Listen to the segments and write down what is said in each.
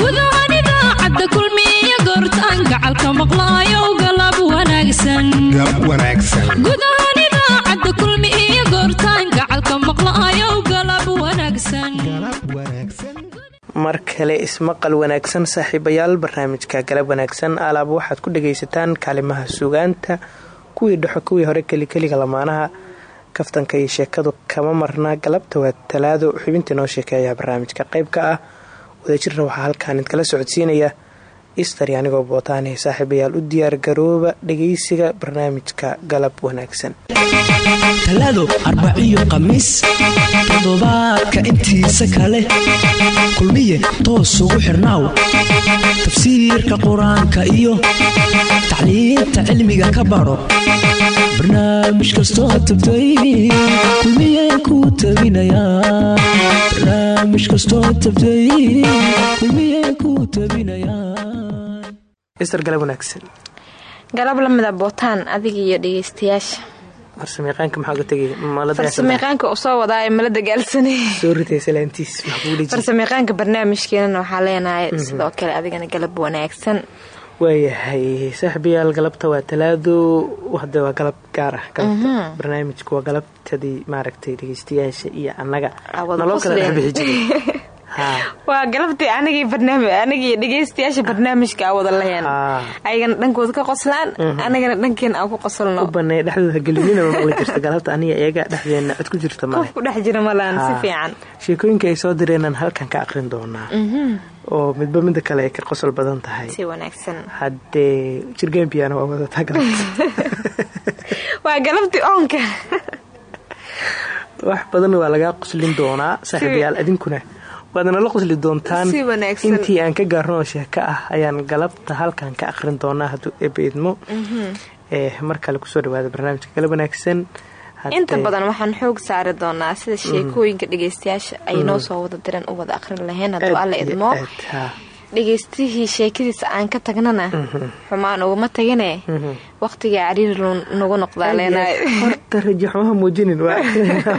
gudahan idaacadda kulmiyo goortaan gacalka maqlaayo galab wanaagsangudahan idaacadda kulmi iyo goortaan gacalka maqlaayo galab mar kale ismaqal wanaagsan saaxiibayaal barnaamijka galab wanaagsan. Alaab waxaad ku dhagaysataan kaalimaha sugaanta kuwii dhexo kuwii hore kelikeliga lamaanaha. Kaftanka iyo sheekadu kama marna galabta waa talaado. Xubintii noo sheekeeyaa barnaamijka qayb ka ah wadajirna waxaa halkaan idkala socodsiinaya istari anigoo bootaaneh saaxiibayaal u diyaar garooba dhagaysiga barnaamijka galab wanaagsan. Talaado arbaciyo khamiis toddobaadka intiisa kale. Kulmiye toos ugu xirnaaw tafsiirka qur'aanka iyo tacliinta cilmiga ka baro. Barnaamij kastoo tabtay kulmiye kuu tabinayabarnaamij tabinayaa galab wanaagsan. Galab lamida bootaan adiga iyo dhegeystayaasha. Farsamayaqaanka maxaa uga tegay? Farsamayaqaanka u soo wadaa ee mala dagaalsanay soo ritay salaantiis farsamayaqaanka barnaamijkeenana waxaa leenahay sidoo kale adigana galab wanaagsan. Waayahay saaxiibayaal galabta waa talaado. Hade waa galab gaar ah. Galabta barnaamijku waa galabtadii maaragtay dhegeystayaasha iyo annaga. Naloo kala dhexbixi jiray waa galabtii anigii dhegeystayaasha barnaamijka a wada laheen ayagana dhankooda ka qoslaan anagana dhankeena aan ku qosolno. Banay dhexdooda gelinina maqli jirta galabta aniga iyaga dhexdeena cid ku jirta male qof ku dhex jira malaan si fiican. Sheekooyinka ay soo direenaan halkan ka aqrin doonaa. Oo midba midda kale ay ka qosol badan tahay. Si wanaagsan. Haddee jirgambiyaana waa wadataa galabta waa galabtii oonka. Wax badan waa lagaa qoslin doonaa saaxiibayaal idinkuna waad nala qosli doontaan. Intii aan ka gaarno oo sheeko ah ayaan galabta halkan ka aqrin doonaa hadduu ebe idmo mar kale ku soo dhawaada barnaamijka galab wanaagsan. Inta badan waxaan xoog saari doonaa sida sheekooyinka dhegeystayaasha ay noo soo wada direen u wada aqrin lahayn hadduu alla idmo dhegeystihii sheekadiisa aan ka tagnana. Xumaan uguma tagine waqtiga cariiri nagu noqdaa leenahay horta rajaxumaha muujinin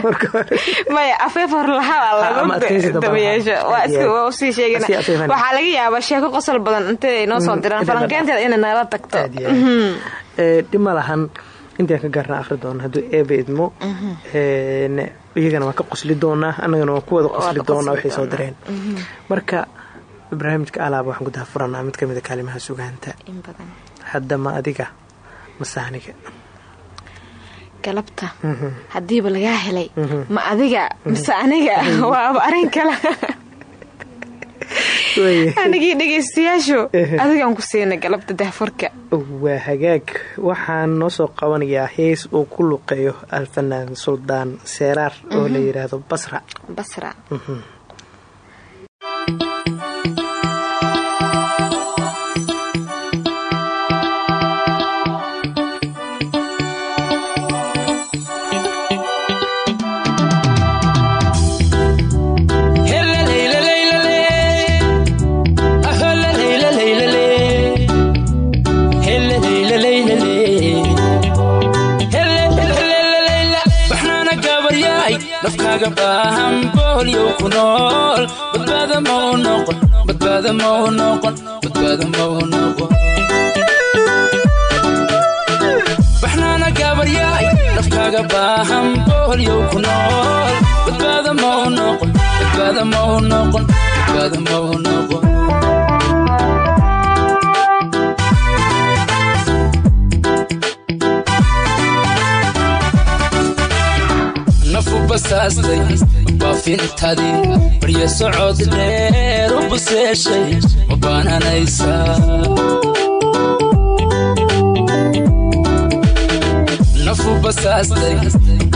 maya afeef hor lahaabalagudabayeeshousii sheegana waxaa laga yaabaa sheeko qosol badan intay noo soo diraan. Falanqeynteeda inay nala tagto. Dhima lahan. Intaan ka gaarna akhri doona hadduu eebe idmo. Iyagana waan ka qosli doonaa annagana waan ku wada qosli doonaa waxay soo direen. Marka barnaamijka alaaba waxaan ku dahafuranaa mid kamida kaalimaha sugaanta. Hadda ma adiga masaaniga galabta. Haddiiba lagaa helay. Ma adiga mise aniga waaba arrin kale. Anigii dhegeystayaashu adigaan ku siina galabta dahfurka waa hagaag. Waxaan noo soo qabanayaa hees uu ku luqeeyo alfanaan suldaan seeraar oo la yidhaahdo basra. Basra baxnaana gaabaryaay nafkaaga baahan boholyow ku nool badbaada mau noqon badbaada mau noqon badbaada mau noqon nafu basaastay baafintadii barya socod dheer u buseeshay ma baananaysaa basaastay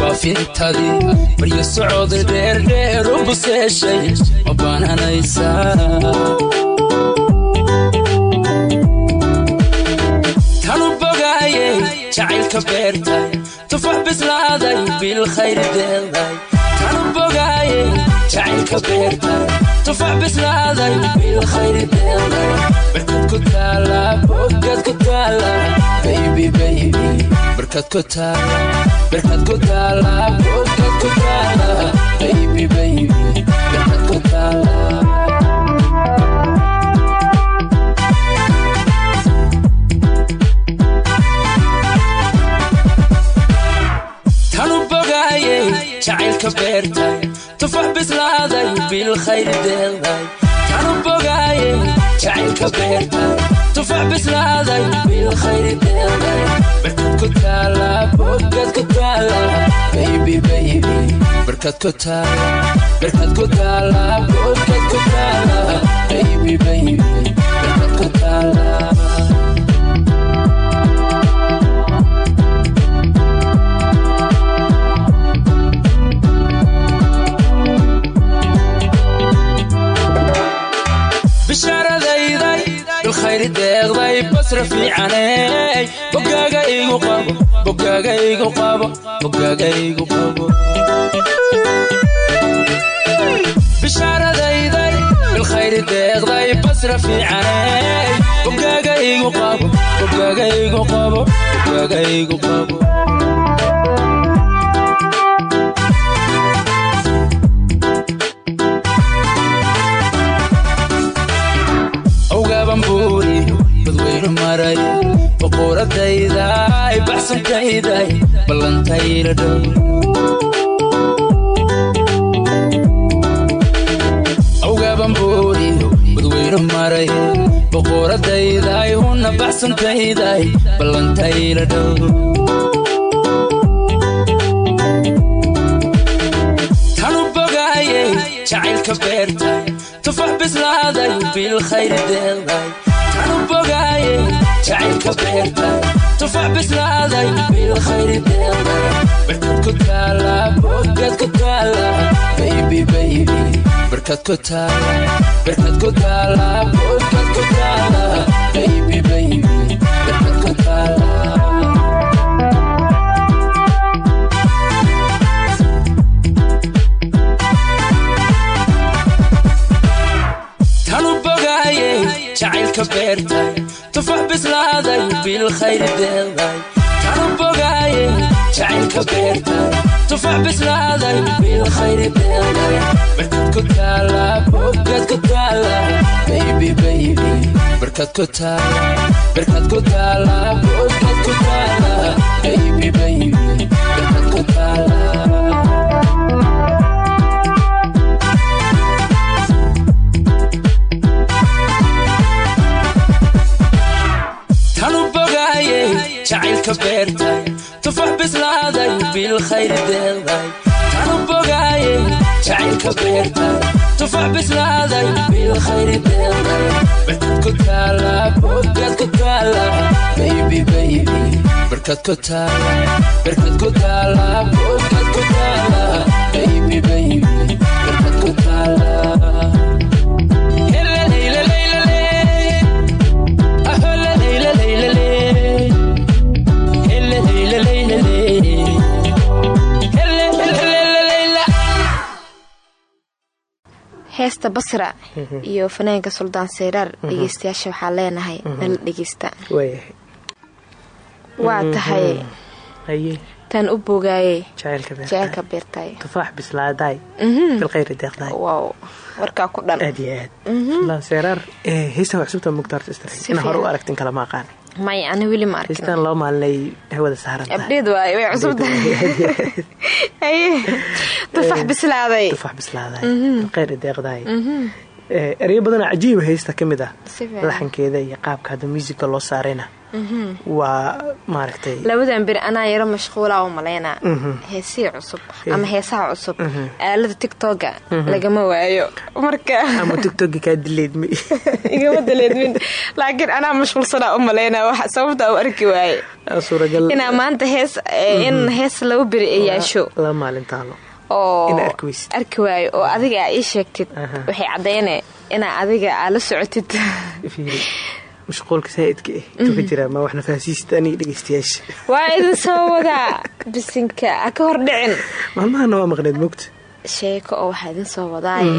baafintadii baryo socooday dheerdheer u buseeshay ma baananaysaa tanu bogaayey jacaylka beertay tufax bislaaday bilkhayri deeqday tanu bogaayey jacaylka beertay tufax bislaaday bilkhayri deeqday barkad ku taala bogad ku taala baybi baybi barkad ku taala barkad ku taala bogad ku taala baybi baybi barkad ku taala jacaylka beertay tufax bislaaday bilkhayri deeqday tanu bogaayey jacaylka beertay tufax bislaaday bilkhayri deeqday barkad ku taala bogad ku taala baybi baybi barkad ku taala barkad ku taala bogad ku taala baybi baybi barkad ku taala bilkhayri deeqday basra fiicaney bogaaga igu qabo bishaaradayday bilkhayri deeqday basra fiicaney bogaaga igu qabo maray boqoradayday baxsankayday ballantayla dhow. Awgaaban buuri dadweynu maray boqoradayday huna baxsankayday ballantayla dhow. Jacaylka beertay tufax bislaaday bilkhayri deeqday tanu bogaayey jacaylka beertay tufax bislaaday bilkhayri deeqday barkad ku taala bogad ku taala baybi baybi barkad ku taala barkad ku taala bislaaday bilkhayri deeqday tanu bogaayey jacaylka beertay tufax bislaaday bilkhayri deeqday barkad ku taala bogad ku taala baybi baybi barkad ku taala barkad ku taala bogad ku taala baybi baybi barkad ku taala jacaylka beertay tufax bislaaday bilkhayri deeqday tanu bogaayey jacaylka beertay tufax bislaaday bilkhayri deeqday barkad ku taala bogad ku taala baybi baybi barkad ku taala barkad ku taala bogad ku taala baybi baybi heesta basra iyo fanaanka suldaan seyraar dhegeystayaasha waxaa leenahay nala dhegeysta. Waa tahay. Tan u bogaayey jacaylka beertay jecelka beertay tufaax bislaadaay. Bilkhayri deeqdaay. Waaw warkaa ku dhan aad iyo aad suldaan seeraar heystan waa cusubta mugtaarta istray Si ina hore u fiican. aragtin kala ma aqaan maya ani weli ma arkin heystan laba maalinay hawada saaran tahay abdheed waaye way cusub tahay haye tufax bislaaday tufaax bislaadaay bilkhayri deeqdaay ereyo badanoo cajiiba heysta ka mid ah laxankeeda iyo qaabka hadda muusiga loo saarayna waa maaragtay labadan beri anaa yaro mashquulaa u malaynaa Mhm. heesihii cusub ama heesaha cusub. Aalada tictoga lagama waayo. Marka ama tigtoga kaa dileedmi igama daleedmin laakiin anaa mashquulsanaa u malaynaa wax sababta u arki waaye. Inaa maanta hees in hees laba beri ay yeesho laba maalin taalo oo arki waayo. Oo adiga aa ii sheegtid. Waxay caddayne inaa adiga aa la socotid. Fiiri mashquulka saa'idka ah intuu ka jiraa ma waxna faahsiista aniga dhegeystayaasha. Waa idin soo wadaa bisinka. Ha ka hor dhicin. Maalmahana waa maqneed mogta sheeko oo waxaa idin soo wadaaye.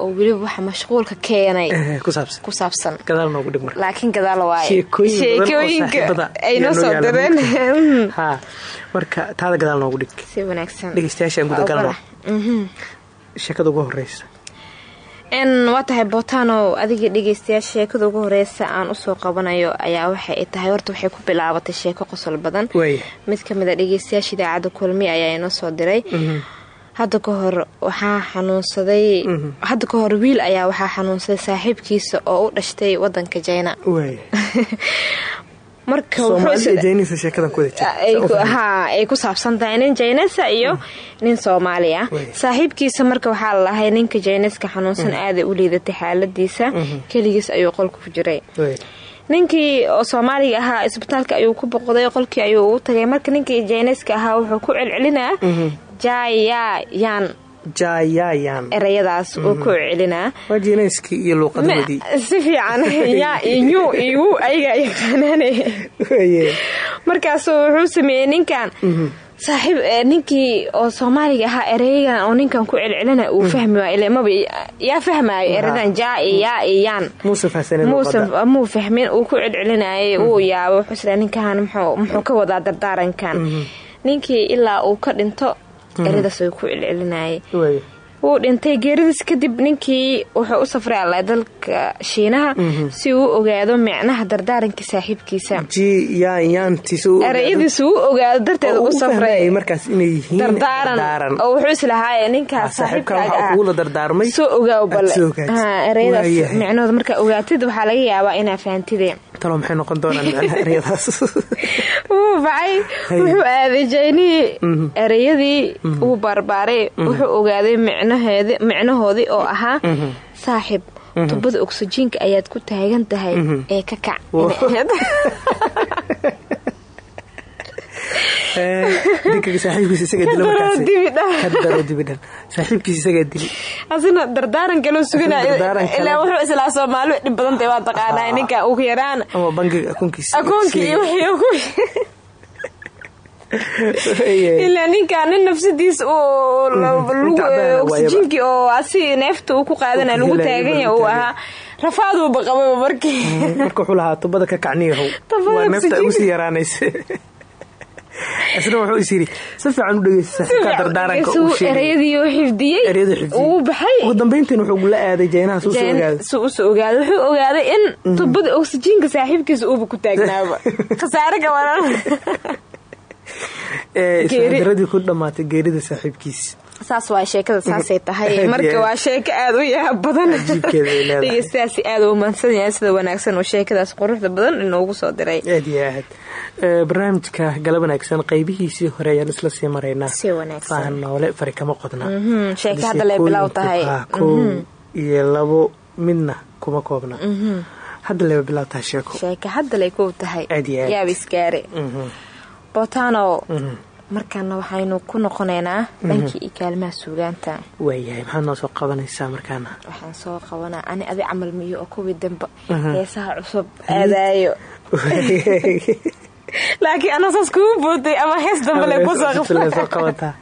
Oo weliba waxa mashquulka keenay. Eh, ku saabsan. Ku saabsan. Gadaal noogu dhig marka. Laakiin gadaal waaye. Sheekooyin badan oo sheekooyinka saaxiibada ay noo soo direen. Mhm. ha marka taada gadaal noogu dhig. Si wanaagsan. Dhegeystayaashaan gudagalno Mhm. sheekada ugu horeysa n waa tahay bootano adiga dhegeystayaasha sheekada ugu horeysa aan u soo qabanayo ayaa waxay tahay. Horta waxay ku bilaabatay sheeko qosol badan. Mid ka mid a dhegeystayaasha idaacadda kulmi ayaa inoo soo diray. Hadda ka hor waxaa xanuunsaday hadda ka hor wiil ayaa waxaa xanuunsaday saaxiibkiisa oo u dhashtay wadanka jayna waaya marka soomaali wuxuu jaynisa sheekadan ku wada ay ku- jirta haa ay ku saabsan tahay nin jaynesa iyo nin soomaali ah saaxiibkiisa marka waxaa la lahay ninka jayneska xanuunsan aaday u liidatay xaaladiisa. Keligiis ayuu qolka ku jiray. Ninkii oo soomaaliga ahaa isbitaalka ayuu ku boqday qolkii ayuu ugu tagay. Marka ninkii jayneska ahaa wuxuu ku celcelinaa jaayayaan jaayaayaan erayadaas uu ku celcelinaa waa jinayskii iyo luuqadahoodii Ma- si fiican. Yaa iyo igu ayaga yaqaanaane markaasuu wuxuu sameeyey ninkan. Saaxiib eh, ninkii oo soomaaliga ahaa ereyagan oo ninkan ku celcelina uu fahmi waayo ile maba yaa fahmaayo eradan jaa iyo yaa iyo yaan. Muu fahmin uu ku celcelinayay wuu yaabo wuxuu isla ninkan muxuu muxuu ka wadaa dardaarankan ninkii ilaa uu ka dhinto eradaas uu ku celcelinayay. Wuu dhintay geeridiis kadib ninkii wuxuu u safray alla dalka shiinaha si uu ogaado micnaha dardaarankii saaxiibkiisa. Erayadiisa uu ogaado. Darteed u safray markaas inay yihiin dardaaran. oo wuxuu islahaaye ninkaas ah soo ogaaw. Ha, erayadaas micnahooda markaa ogaatid. Waxaa laga yaabaa inaa fahantide talo maxay noqon doonaan eryadaas wuu bacay. Wuxuu aaday jaynihii erayadii wuu baarbaaray wuxuu ogaaday micnahoodii oo ahaa saaxib. Tubada oksijiinka ayaad ku taagan tahay ee ka kac asina dardaaran kaloo suganaya Dardaaran kale. ilaa wuxuu islaa soomaali dhib badan tahay waa taqaanaa. Ninka ugu yaraan. Ilaa ninka nin nafsadiis lagu- tacbaan oksijiinkii oo asi neefta uu ku qaadana lagu helaya, taagan yahay lagu uu ahaa. rafaaduuba qababa markii. Lahaa tubada ka kacniyahow. Waa neefta ugu sii yaraanaysa isna wuxuu is yidhi si fiican u dhegeysta saaxiibkaa dardaaranka uu sheegay. erayadii uu xifdiyey eryada xifdiyey. uu baxay. Ugu dambeyntiin wuxuu la aaday jaynaha suu soo ogaaday. su u soo ogaaday. Wuxuu ogaaday in tubada oksijiinka saaxiibkiisa uuba ku taagnaaba. Khasaare gabaran ee Geeri. ismadaradii ku dhammaatay geerida saaxiibkiisa saas waa sheekada saasay tahay. Marka waa aad. sheeko aada u yaab badan dhegeystayaasi aada u mahadsan yahay sida wanaagsan oo sheekadaas quruxda badan inoogu soo diray. Aad iyo aad. Ee, barnaamijka gala wanaagsan qaybihiisii hore ayaan isla sii maraynaa. Faahan noole fari kama qodna. Mhm, sheeko hadda lay bilow tahay. ah, kow iyo labo midna kuma koobna. Hadda laba bilow tahay sheeko. Sheeko hadda lay ku tahay. Yaab isgaare Mhm. botano markaana waxaynu ku noqonaynaa dhankii iyo kaalmaha suugaanta. Waayahay maxaad noo soo qabanaysaa markaana? Waxaan soo qabanaa. Ani adi camal miyo oo kuwii dambe. Heesaha cusub aadaayo. Laakiin ana saas kugu booday ama hees dambe lay ku soo qabataa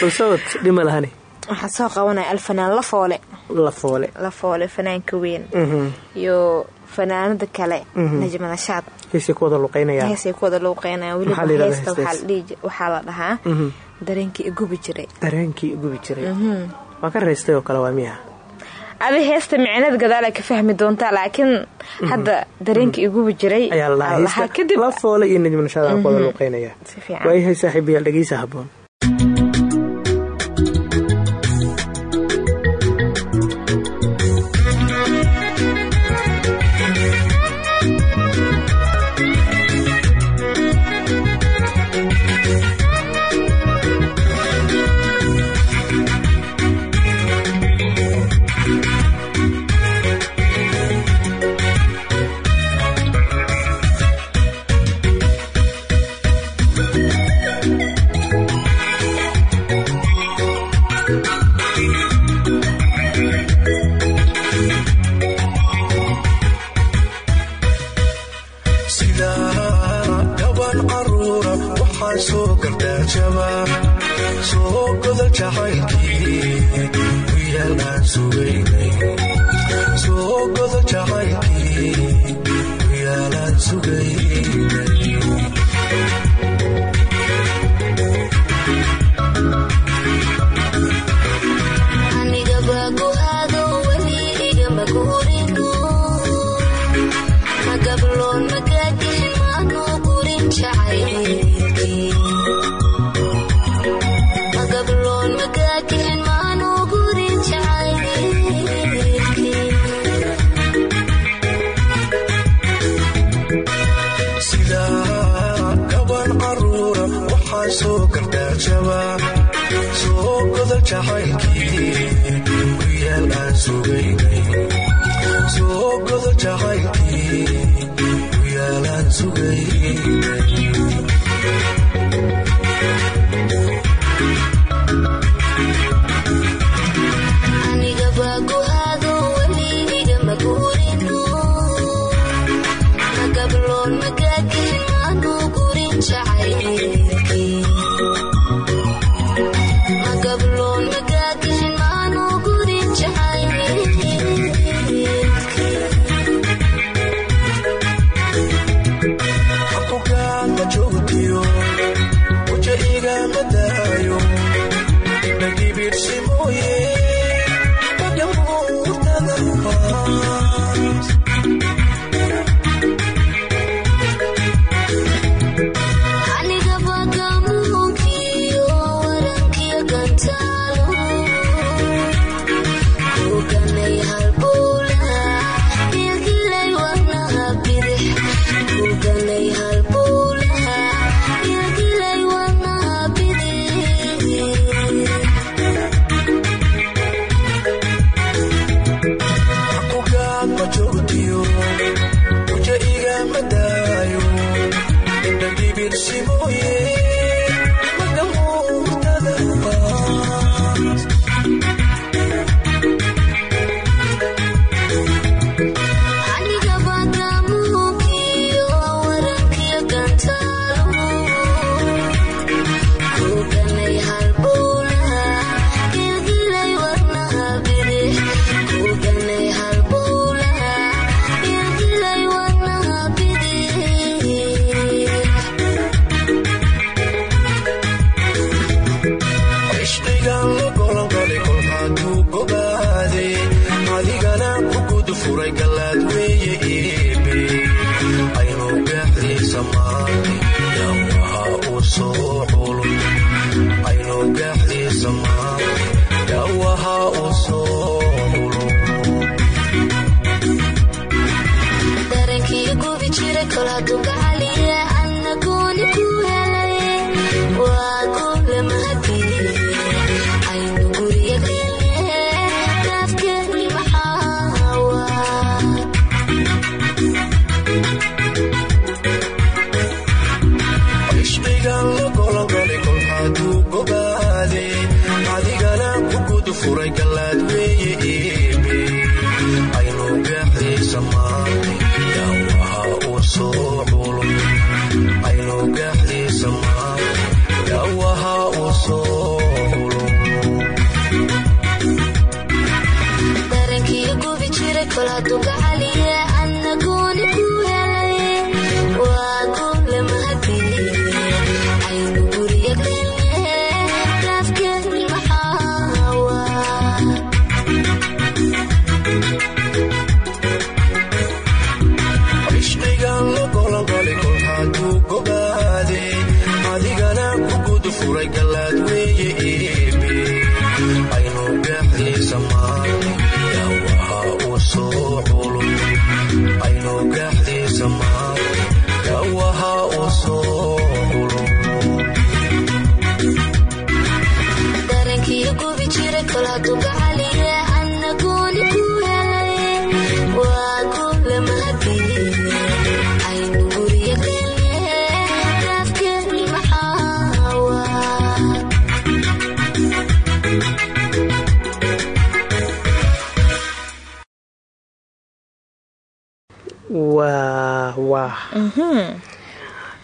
balsawad dhima lahani. Waxaan soo qabanaya alfanaan la foole. La foole. La foole fanaanka weyn. Mhm. iyo fanaanada kale najmada shaad heesay ku wada luuqeynaya weliba heesta waxaa la dhahaa dareenkii igubi jiray. Dareenkii gubi jiray. Waa ka raystay oo kale waa miya adi heesta micnad gadaala ka fahmi doontaa laakiin hadda dareenkii igubi jiray ayaa la aa lahaa heesta kadib la foole iyo najmanashada ku wada luqeynaya si fiican. Waayahay saaxiibayaal dhegeysa haboon sube.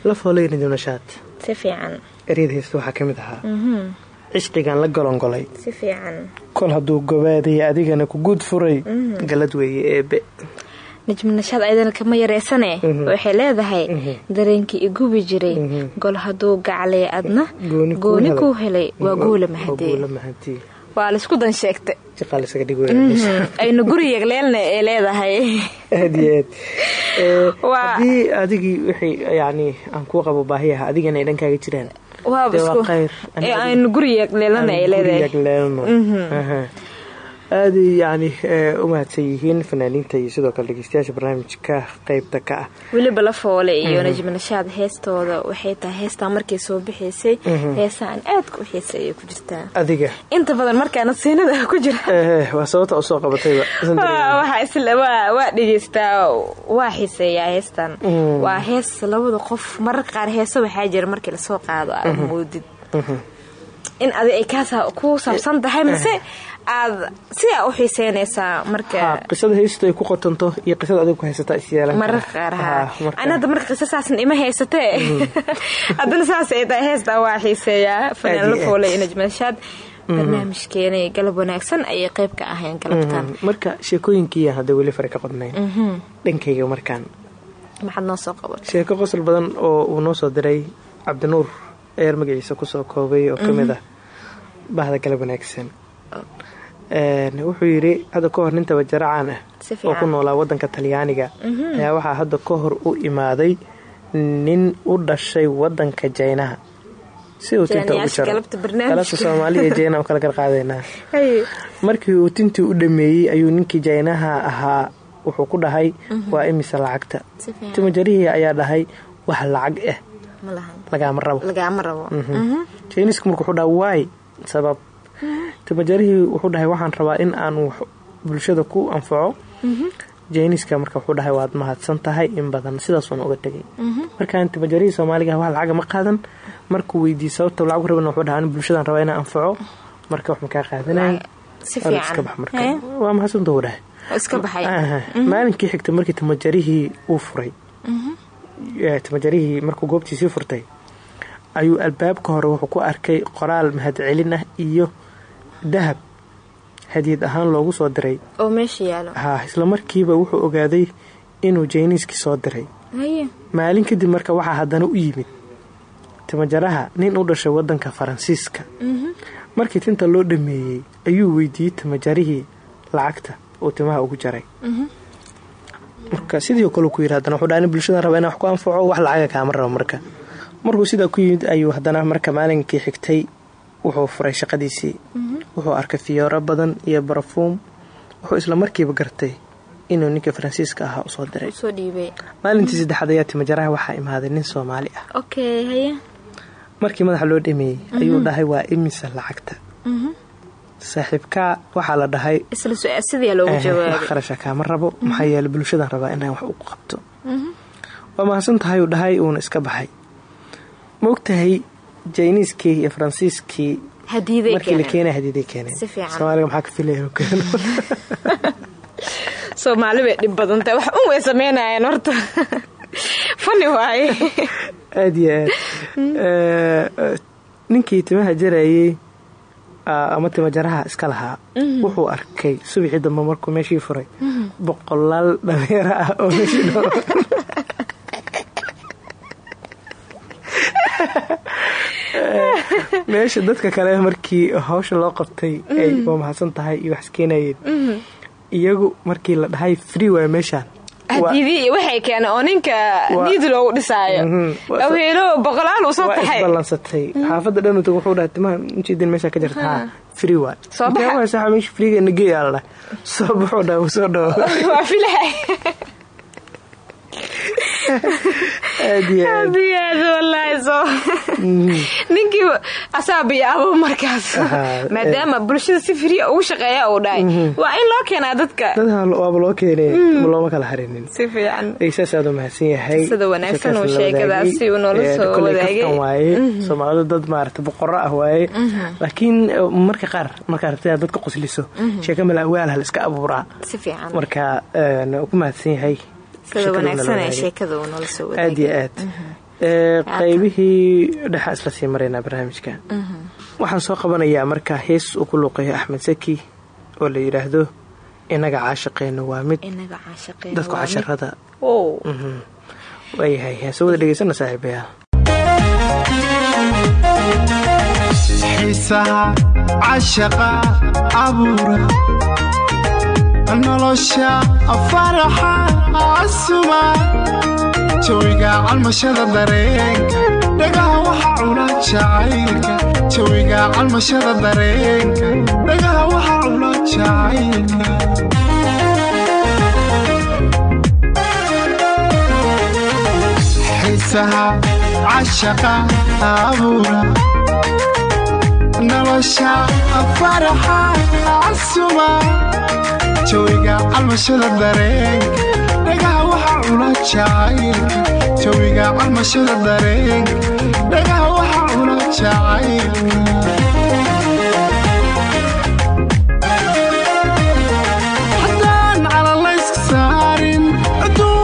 La foolay najib nashaad si fiican. Eryada heesta waxaa ka mid ahaa. Cishqigan la golongolay si fiican. Kol hadduu gobaadaya adigana ku guud furay. Galad weeye eebe najmi nashaad ayadana kama yareysane. Waxay leedahay dareenkii igubi jiray. Gol hadduu gaclay adna Gooni kuu gooni helay. waa guula mahadee waa la isku dan sheegtay. Jiqaa lasaga dhig weeye aynu guriga leelna ee leedahay. Aad iyo aad. Ee, Waa- haddii adigii wixii yani aan kuu qabo baahiyaha adigana ay dhankaaga jiraan? Aynu guriga leelana ee leedahay aaday yani u mahadsan yihiin fanaaniinta iyo sidoo kale dhegeystayaasha barnaamijka qeybta ka ah. Weliba la foole iyo najmi nashaad heestooda waxay tahay heestaa markay soo bixaysay heestaa aan aadka u xiiseeyay ku jirtaa. Adiga. Inta badan markaana siinada ku jira Eh, waa sababta u soo qabatayba waa dhegeystaa waa xiiseeyaa heestan. Waa hees labada qof mararka qaar heeso waxaa jira markii la soo qaado aad moodid in adi ay kaasa ku saabsan tahay mise aad sidaa u xiiseynaysaa marka qisada haysto ay ku qotanto iyo qisada adiga ku haysata is yeelan kara. mararka qaar Ha, marka- ani hadda marka qiso saasan ima haysatee haddana saas ay tahay heestaa waa xiiseeyaa fanaan Aad la iyo aad. foolay najmashaad barnaamijkeena galab wanaagsan ayay qayb ka ahayn galabtan. Mhm. marka sheekooyinkii hadda weli fare ka qodnayn. Dhankayga markaan. Maxaad noo soo qabatay? Sheeko qosol badan oo uu noo soo diray cabdinuur ayaa magaciisa ku soo koobay oo ka mid ah bahda galab wanaagsan wuxuu yidhi hadda ka hor nin tabajaro caan ah Si oo ku noolaa wadanka talyaaniga. Ayaa waxaa hadda ka hor u imaaday nin u dhashay wadanka jaynaha. Si uu tinta ugu jaro. galabta soomaaliya iyo jayna kala garqaadeynaa markii uu tintii u dhameeyey ayuu ninkii jaynaha ahaa wuxuu ku dhahay waa imise lacagta. Timajarihii ayaa dhahay wax lacag ah lagaama rabo. Rabo. Jayniska marka wuxuu dhaha waay sabab timajarihii wuxuu dhahay waxaan rabaa in aan wax bulshada ku anfaco. Jayniska marka wuxuu dhahay waad mahadsan tahay in badan. Sidaasuuna uga tegay markaan timajarihii soomaaliga wax lacaga ma qaadan. Markuu weydiiyey sababta lacag rabana wuxuu dhahaa "Ani bulshadan rabaa inaan anfaco. Marka wax makaa qaadanay si Hore iska bax marka. Waa mahadsantahu uu dhahay. Aha. maalinkii xigta markii timajarihii uu furay ee, timajarihii markuu goobtiisii furtay ayuu albaabka hore wuxuu ku arkay qoraal mahadcelin ah iyo dahab hadiyad ahaan loogu soo diray. Oo meesha yaalo. Ha isla markiiba wuxuu ogaaday inuu jayniiskii soo diray. Haye. Maalin kadib marka waxaa haddana u yimid. Timajaraha nin u dhashay wadanka faransiiska. Markii tinta loo dhameeyey ayuu weydiiyey timajarihii lacagta uu timaha ugu jaray. Marka sidii kale ku yidhi haddana wuxuu dhaha "Ani bulshadan raba inaan wax ku anfaco wax lacaga kaama rabo marka. Markuu sidaa ku yimid ayuu haddana marka maalinkii xigtay wuxuu furay shaqadiisii wuxuu arkay fiyooro badan iyo barafuum wuxuu isla markiiba gartay inuu ninka faransiiska ahaa u soo diray maalintii saddexaad ayaa timajaraha waxaa imaaday nin soomaali ah. Markii madaxa loo dhameeyey ayuu dhahay waa imisa lacagta? Saaxiibkaa waxaa la dhahay "Eh, kharasha kaama rabo maxaa yeele bulshadan rabaa inaan wax u qabto. Waa mahadsan tahay uu dhahay uuna iska baxay. Ma ogtahay jayniiskii iyo faransiiskii soomaali bay dhib badan tahay wax un way horta fani waaye aad eh, ninkii timaha jarayey ama timajaraha iska lahaa wuxuu arkay subaxii dambe markuu meeshii furay boqolaal dhalinyaro ah oo meeshii meesha dadka kale markii hawsha loo qabtay ay waa mahadsan tahay iyo wax iskeenayeen iyagu markii la dhahay free waay meeshaan. Hadiidii waxay keeneen oo ninka niid loogu dhisaayo. Mhm. Waa- awheelo boqolaal uu soo waa taxay isballansatay xaafadda dhan utag wuxuu dhahay timaha injiidin meesha ka jirta haa free waay Soo baxa. Meesha freega nagey aa la dhahay soo baxuu dhahay soo dhawo waa filahay aad iyo aad. Aad iyo aad wallaahi soo. Ninkii asaa biyaabo markaas. Ahaa, maadaama bulshada si firiya ugu shaqeeya uu dhahay. Waa in loo keenaa dadka. Waaba loo keenay ma looma kala harinin. Si fiican. Saas aad u mahadsan yahay. Sida wanaagsan uu Sheekaas la sheegadaas wadaagay. si uu noola soo wadaagay. waaye. Soomaalidu dad maarata boqorro ah waaye. Laakiin eh, marka qaar markaa rabta inaad dadka qosliso sheeka mala awaal hal iska abuuraa. Si fiican. Marka eh, ku mahadsan yahay aad iyo aad. Qaybihii dhexa isla sii maraynaa barnaamijka. Waxaan soo qabanayaa markaa hees uu ku luuqeeyo axmed saki oo la yidhaahdo inaga caashaqeena waa mid. Dadku casharada waayahay heese wada dhegeysana saaxiibayaal xiisaha cashaqa abuura nolosha faraxa asuma jawiga calmashada dareenka dhagaha waxa cula jacaylka jawiga calmashada dareenka dhagaha waxa cula jacaylka jawiga calmashada dareenka dhagaha waxa cula jacaylka jawiga calmashada dareenka dhagaha waxa cula jacaylka haddaan calalayska saarin aduu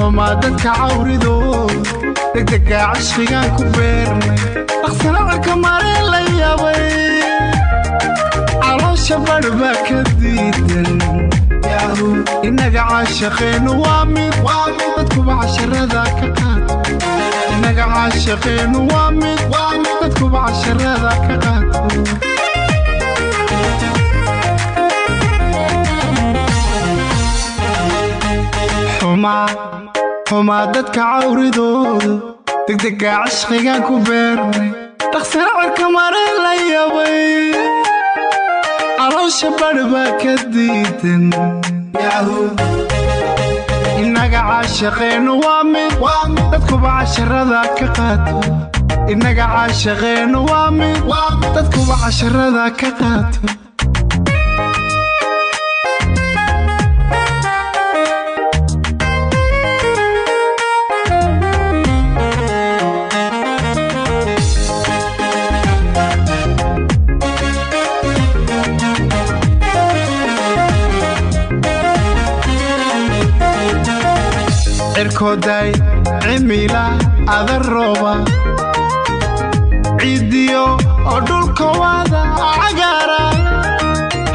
xumaa dadka cawrido? Degdega cashqigaan ku beernay. Dhaqsanacaka mareen la yaabay caloosha badh baa ka diidan. Innaga caashaqeennu waa mid. Dadkuba casharada ka qaato innaga caashaqeennu waa mid. Dadkuba casharada ka qaato xumaa dadka cawridooda degdega cashqigaan ku beernay. Dhaqsana cirka mareen la yabay. Caloosha badh baa ka diidan innaga caashaqeennu waa mid. Dadkuba casharada ka qaato. Innaga caashaqeennu waa mid. Dadkuba casharada ka qaato cirkooday cimila adan rooba. Ciidiyo oo dhulka wada cagaara.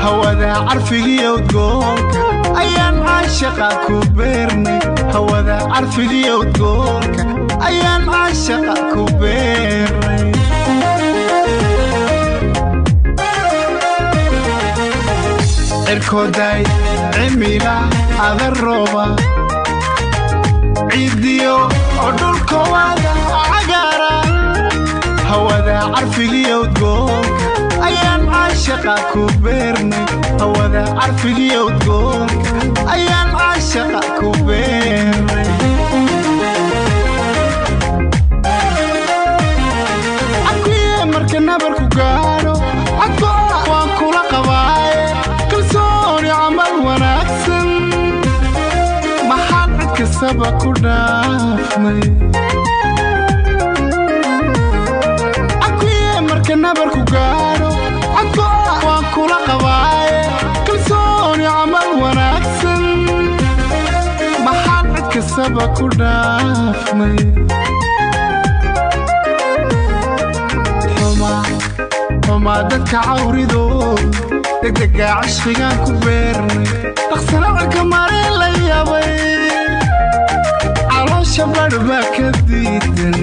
Hawada carfigiyo udgoonka ayaan caashaqa ku beernay. Hawada carfigiyo udgoonka ayaan caashaqa ku beernay. Cirkooday cimila adan rooba ciidiyo oo dhulka wada cagaara hawada carfigiyo udgoonka ayaan caashaqa ku beernay. Hawada carfigiyo udgoonka ayaan caashaqa ku beernay cid kastaba ku dhaafnay cakuye marka nabarku gaadho cadko waan kula qabaaye kalsooni camal wanaagsan. Maxaan cid kastaba ku dhaafnay xumaa dadka cawrido degdega cashqigaan ku beernay dhaqsana cirka mareen la yabay caloosha badh baa ka diidan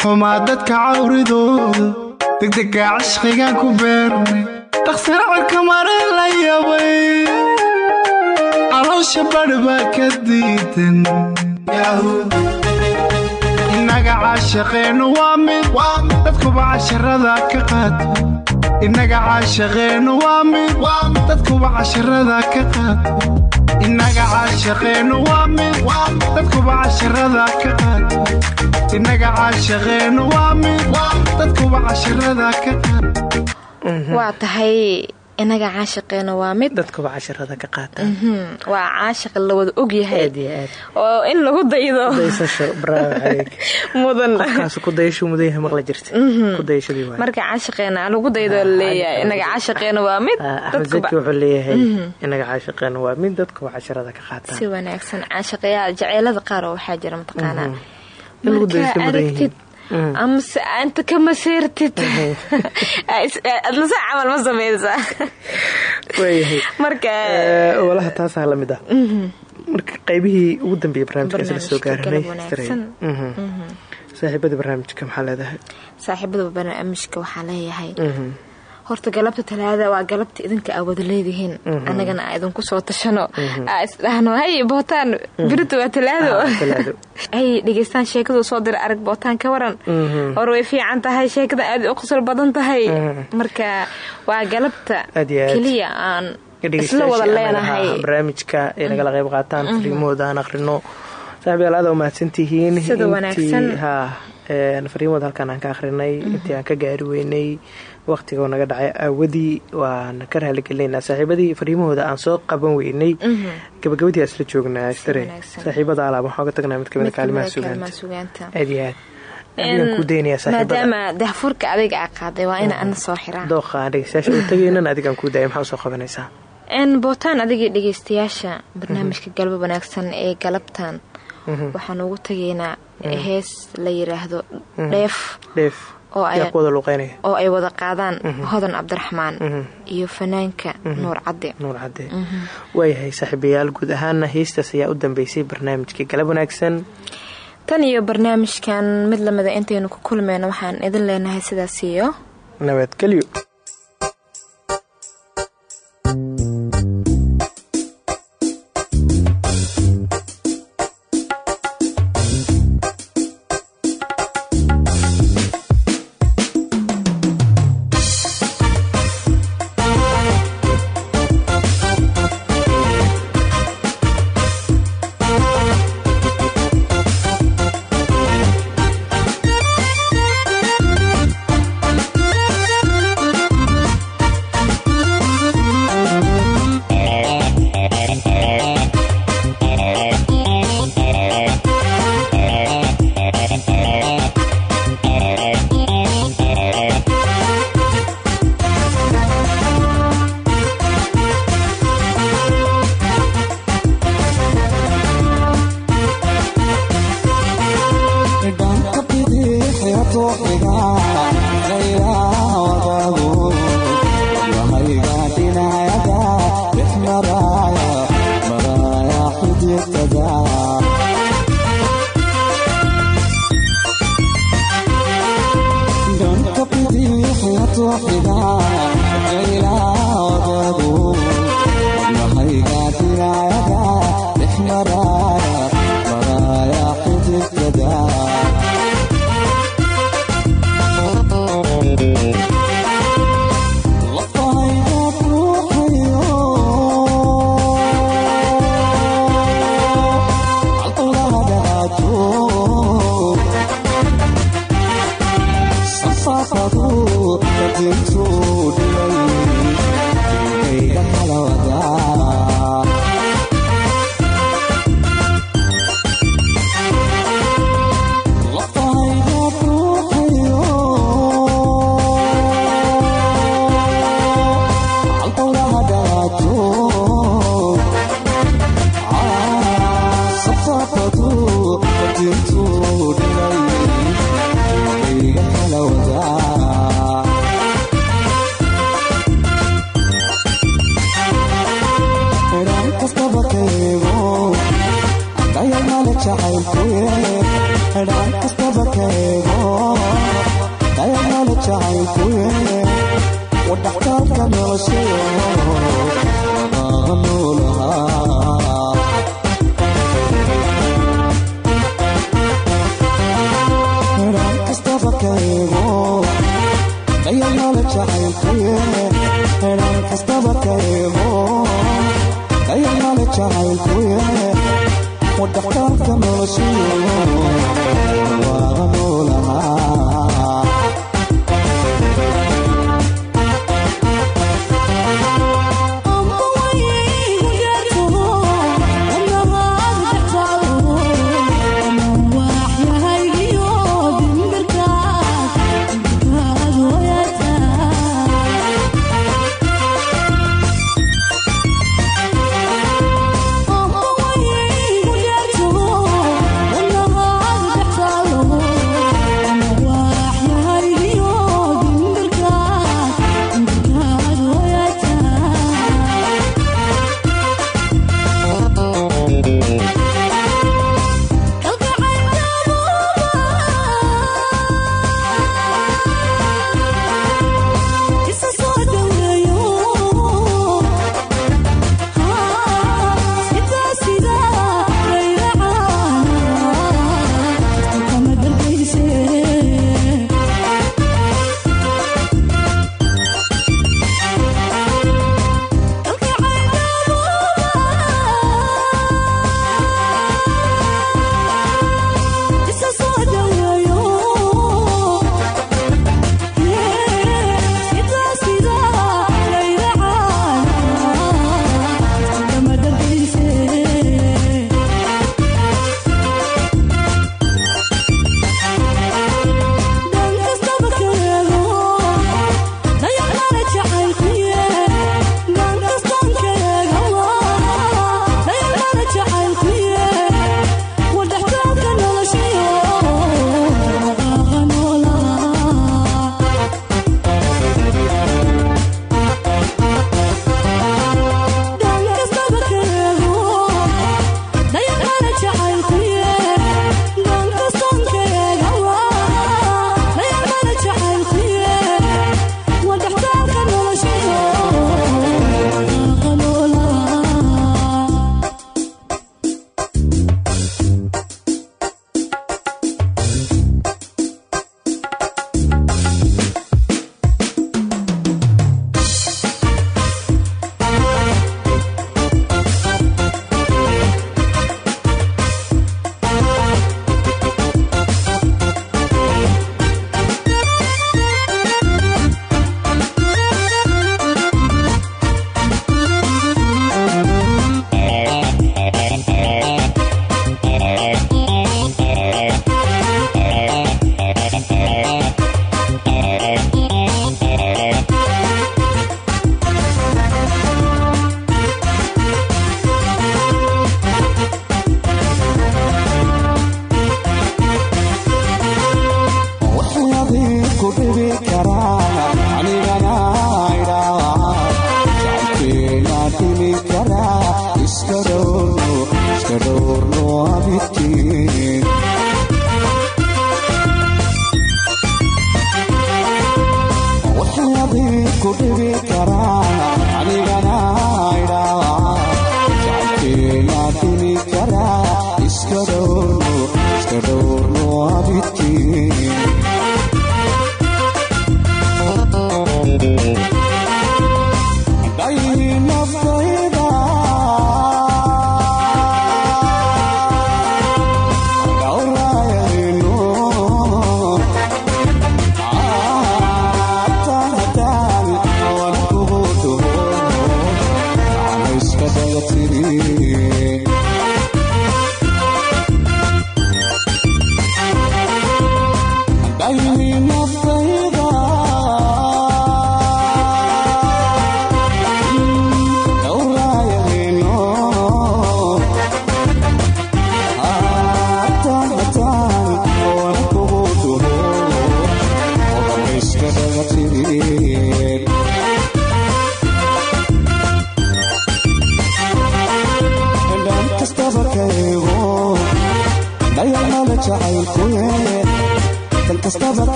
xumaa dadka cawridooda degdega cashqigaan ku beernay dhaqsana cirka la yabay nolosha badhbaa ka diidan inaga caashaqeennu waa mid dadkuba casharada ka qaato. Inaga caashaqeennu waa mid dadkuba casharada ka qaato. Inaga caashaqeennu waa mid dadkuba casharada ka qaato. Inaga caashaqeennu waa mid dadkuba casharada ka qaato. Waa tahay inaga caashiqeena waa mid dadkuba casharada ka qaata. Waa caashiq la wada ogyahay oo in lagu daydo. Daysasho bravo xareeg mudan. Qofkaas ku dayasho mudan yahay maqla jirta. Ku dayashadii waay. Marka caashiqeena lagu daydo leeyahay inaga caashiqeena. waa mid wuxuu leeyahay inaga caashiqeena waa mid dadkuba casharada ka qaata. Si wanaagsan. Caashiqayaa jaceelada qaar oo waxaa jira mataqaanaa. Markaa aragtid. Amase anta ka maseertid adlasa camal ma Eh, walaha taasaa la mid ah marka qaybihii ugu dambeeyay barnaamijka isla soo gaaranay saaxiibada barnaamijka maxaa leedahay saaxiibada barnaamijka waxaa leeyahay horta galabta talaada waa galabta idinka aa wada leedihiin annagana aa idinku soo tashano. Aa isdhahno hay bootaan. Birita waa talaado. Ah, hay dhegeystaan sheekadu soo dira arag bootaan ka waran. Hor way fiican tahay sheekada aad u qosol badan tahay. Marka waa galabta keliya aan isla wada leenahay. barnaamijka ay nagala qayb qaataan fariimahooda aan akhrino saaxiib aad umahadsantihiin Sida Intii- ha fariimahooda halkaan aan ka akhrinay intii aan ka gaari weynay waqtiga naga dhacay aawadii. Waan ka raaligelinaynaa saaxiibadii fariimahooda aan soo qaban weynay. Gabagabadii aan isla joognaa istare wanaagsan. saaxiibada alaab waxaan uga tagnaa mid ka mid Mid a kaalimaha ka mid ah kaalimaha sugaanta. aad iyo aad. Maadaama dahfurka adiga aa qaaday waa ina ana soo xiraa. Dooqa dhegeystayaasha u tagaynan adigaan kuu daaya maxaa u soo qabanaysaa? Bootaan adigii dhegeystayaasha barnaamijka galba wanaagsan ee galabtan. Waxaan ugu tagaynaa hees la yiraahdo dheef. Dheef oo ay- wada qaadaan hodan cabdiraxmaan iyo fanaanka nuur cadde. Nuur cadde. Waayahay saaxiibayaal guud ahaana heestaas ayaa u dambeysay barnaamijkii galab wanaagsan. Tan iyo barnaamijkan mid lamida intaynu ku kulmeyno waxaan idin leenahay sidaas iyo nabadgelyo